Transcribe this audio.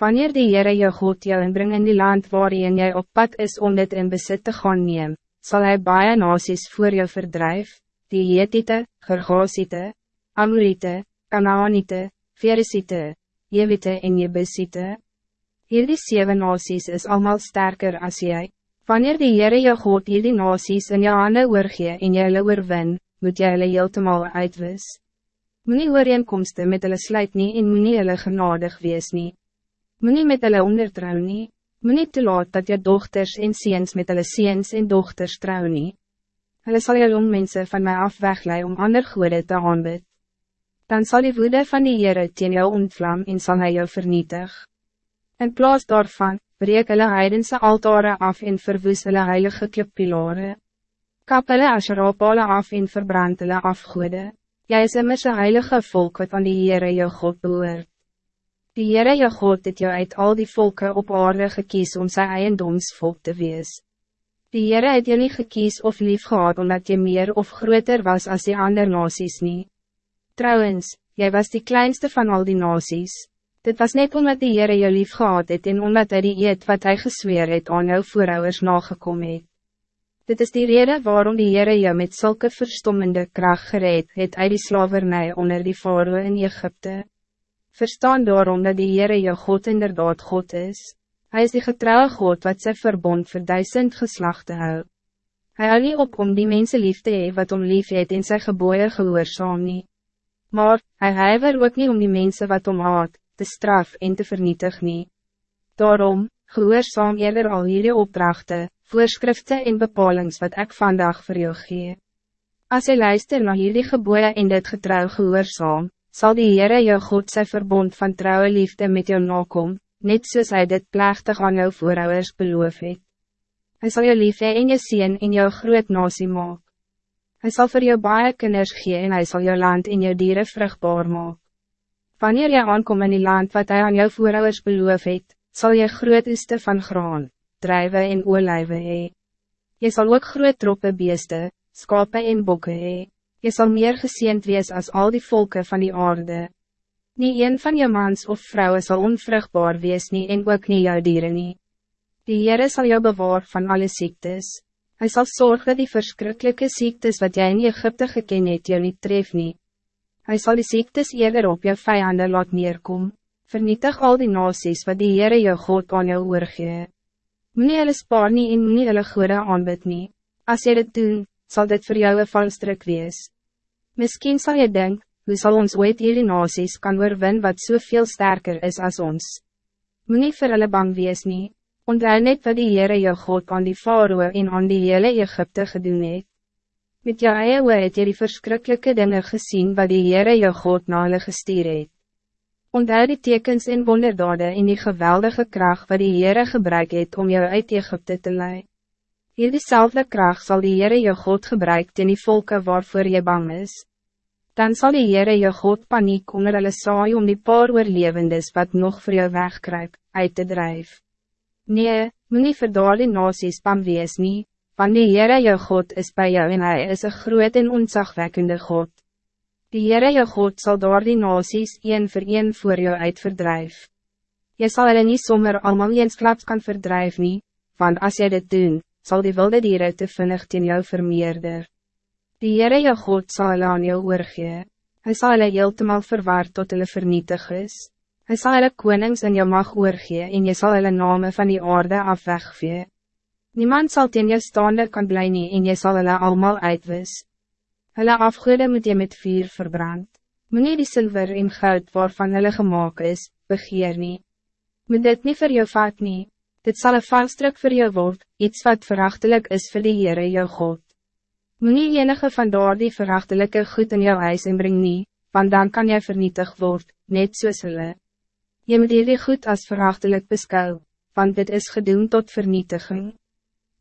Wanneer die Heere jou God jou inbring in die land waarin jy op pad is om dit in besit te gaan neem, zal hij baie nasies voor jou verdrijf, die Hetite, Gergosite, Amorite, Kanaanite, Veresite, Jewite en Jebusite. Hierdie zeven nasies is allemaal sterker als jij. Wanneer die Heere jou God hierdie nasies in jou hande oorgee en jy hulle oorwin, moet jy hulle heeltemaal uitwis. Moenie ooreenkomste met hulle sluit nie en moenie hulle genadig wees nie. Moenie met hulle ondertrou nie. Moenie toelaat dat je dochters en seens met hulle seens en dochters trou nie. Hulle sal jou mense van mij af weglei om ander goede te aanbid. Dan zal die woede van die Heere teen jou ontvlam en zal hij jou vernietig. In plaats daarvan, breek hulle heidense altare af en verwoes hulle heilige klippilare. Kap hulle asherapale af en verbrand hulle afgoede. Jy is immers een heilige volk wat aan die Heere jou God behoort. Die Heere jou God het jou uit al die volken op aarde gekies om sy eiendomsvolk te wees. Die Heere het jou nie gekies of lief gehad omdat je meer of groter was als die ander nasies nie. Trouwens, jij was die kleinste van al die nasies. Dit was net omdat die Heere jou lief gehad het en omdat hy die eet wat hij gesweer het aan jou voorouders nagekom het. Dit is die reden waarom die Heere jou met zulke verstommende kracht gereed het uit die slavernij onder die faroe in Egypte. Verstaan daarom dat die Heere jou God inderdaad God is. Hij is die getrouwe God wat zijn verbond voor duizend geslachten hou. Hij hou nie op om die mensen lief te hee wat om lief het in zijn geboeien gehoorzaam nie. Maar, hij huiver ook niet om die mensen wat om haat, te straf en te vernietig nie. Daarom, gehoorzaam eerder al hierdie opdrachten, voorschriften en bepalings wat ik vandaag voor jou gee. Als je luister naar hierdie geboeien en dit getrouw gehoorzaam, zal die Heere jou God sy verbond van trouwe liefde met jou nakom, net soos hy dit plechtig aan jou voorouders beloof het. Hy sal jou lief hee en je sien en jou groot nasie maak. Hij zal voor jou baie kinders gee en hy sal jou land en jou dieren vruchtbaar maak. Wanneer jy aankom in die land wat hij aan jou voorouders beloof het, sal jy groot oeste van graan, drijven en olijven hee. Jy sal ook groot troppe beeste, skape en bokke hee. Jy sal meer geseend wees als al die volken van die aarde. Nie een van jou mans of vrouwen zal onvruchtbaar wees nie en ook nie jou dieren nie. Die Heere sal jou bewaar van alle ziektes. Hij zal zorgen die verschrikkelijke ziektes wat jij in Egypte geken het jou niet tref nie. Hij zal die ziektes eerder op jou vijanden laat neerkom. Vernietig al die nasies wat die Heere jou God aan jou oorgee. Moenie hulle spaar nie en moenie hulle goede aanbid nie. As jy dit doen, zal dit voor jou een valstrik wees. Misschien zal je denken, hoe zal ons ooit hierdie nasies kan oorwin wat zoveel so sterker is als ons. Moenie vir hulle bang wees nie. Onthou net wat die Heere jou God aan die Faroe en aan die hele Egypte gedoen het. Met jou eie oe het jy die verschrikkelijke dingen gezien wat die Heere jou God na hulle gestuur het. Onthou die tekens en wonderdade en die geweldige kracht wat die Heere gebruik het om jou uit Egypte te leiden. Hier diezelfde kracht zal die Heere jou God gebruik in die volken waarvoor je bang is. Dan zal die Heere jou God paniek onder hulle saai om die paar oorlevendes wat nog voor jou wegkruip, uit te drijven. Nee, moet nie vir daar die nasies bang wees nie, want die Heere jou God is bij jou en hij is een groot en ontzagwekkende God. Die Heere jou God zal daar die nasies een voor een voor jou uitverdrijf. Je zal hulle nie sommer allemaal eensklaps kan verdrijf nie, want als jy dit doen, zal die wilde dieren te vinnig in jou vermeerder. Die Heere jou God zal hulle aan jou oorgee, hy sal hulle heeltemaal verwaard tot hulle vernietig is. Hij zal hulle konings in jou mag oorgee en je zal hulle name van die aarde af wegvee. Niemand zal teen jou staande kan bly nie en jy sal hulle allemaal uitwis. Hulle afgoede moet je met vuur verbrand. Moet nie die zilver en goud waarvan hulle gemaakt is, begeer nie. Moet dit niet voor jou vat nie. Dit zal een valstruk voor jou word, iets wat verachtelijk is voor de Heere jou God. Moet nie enige van daar die verachtelijke goed in jou huis inbring nie, want dan kan jy vernietig word, net soos hulle. Je moet jullie goed als verachtelijk beschouwen, want dit is gedoemd tot vernietiging.